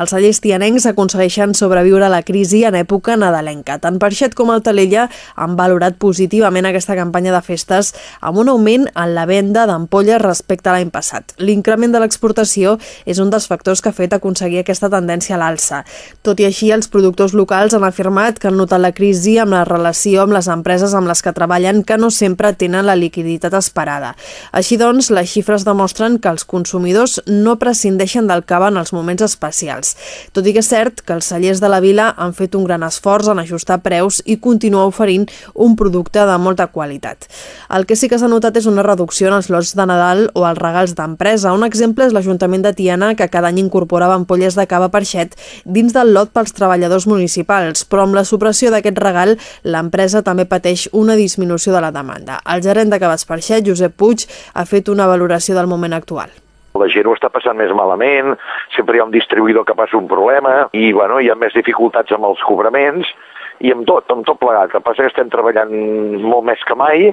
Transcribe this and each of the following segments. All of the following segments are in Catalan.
Els cellers tianencs aconsegueixen sobreviure a la crisi en època nadalenca. Tant Perxet com el Talella han valorat positivament aquesta campanya de festes amb un augment en la venda d'ampolles respecte a l'any passat. L'increment de l'exportació és un dels factors que ha fet aconseguir aquesta tendència a l'alça. Tot i així, els productors locals han afirmat que han notat la crisi amb la relació amb les empreses amb les que treballen que no sempre tenen la liquiditat esperada. Així doncs, les xifres demostren que els consumidors no prescindeixen del cava en els moments especials. Tot i que és cert que els cellers de la vila han fet un gran esforç en ajustar preus i continuar oferint un producte de molta qualitat. El que sí que s'ha notat és una reducció en els lots de Nadal o els regals d'empresa. Un exemple és l'Ajuntament de Tiana, que cada any incorporava ampolles de cava Perxet dins del lot pels treballadors municipals, però amb la supressió d'aquest regal, l'empresa també pateix una disminució de la demanda. El gerent de Cavats Perxet, Josep Puig, ha fet una valoració del moment actual la gent ho està passant més malament, sempre hi ha un distribuïdor que passa un problema i bueno, hi ha més dificultats amb els cobraments i amb tot, amb tot plegat. El que passa que estem treballant molt més que mai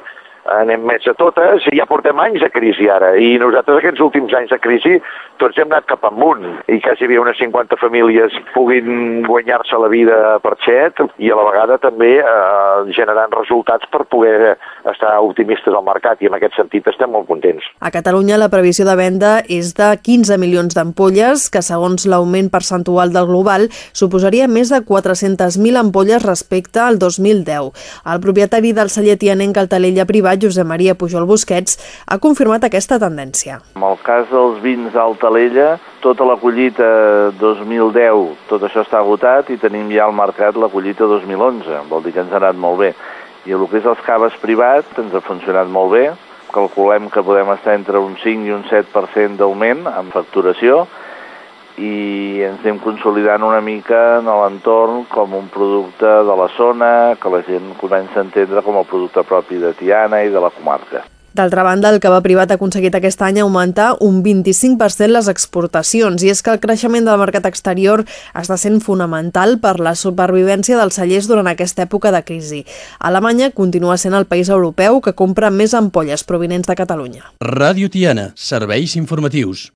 anem més a totes i ja portem anys de crisi ara i nosaltres aquests últims anys de crisi tots hem anat cap amunt i quasi havia unes 50 famílies puguin guanyar-se la vida per xet i a la vegada també eh, generant resultats per poder estar optimistes al mercat i en aquest sentit estem molt contents. A Catalunya la previsió de venda és de 15 milions d'ampolles que segons l'augment percentual del global suposaria més de 400.000 ampolles respecte al 2010. El propietari del celler tianenc Altalella Privat Josep Maria Pujol Busquets, ha confirmat aquesta tendència. En el cas dels vins d'Altalella, tota la collita 2010, tot això està agotat i tenim ja al mercat la collita 2011, vol dir que ens ha anat molt bé. I el que és els caves privats ens ha funcionat molt bé, calculem que podem estar entre un 5 i un 7% d'augment en facturació, i ens anem consolidant una mica en l'entorn com un producte de la zona que la gent comença a entendre com a producte propi de Tiana i de la comarca. D'altra banda, el cava privat ha aconseguit aquest any augmentar un 25% les exportacions i és que el creixement del mercat exterior està sent fonamental per la supervivència dels cellers durant aquesta època de crisi. Alemanya continua sent el país europeu que compra més ampolles provinents de Catalunya. Ràdio Tiana, serveis informatius.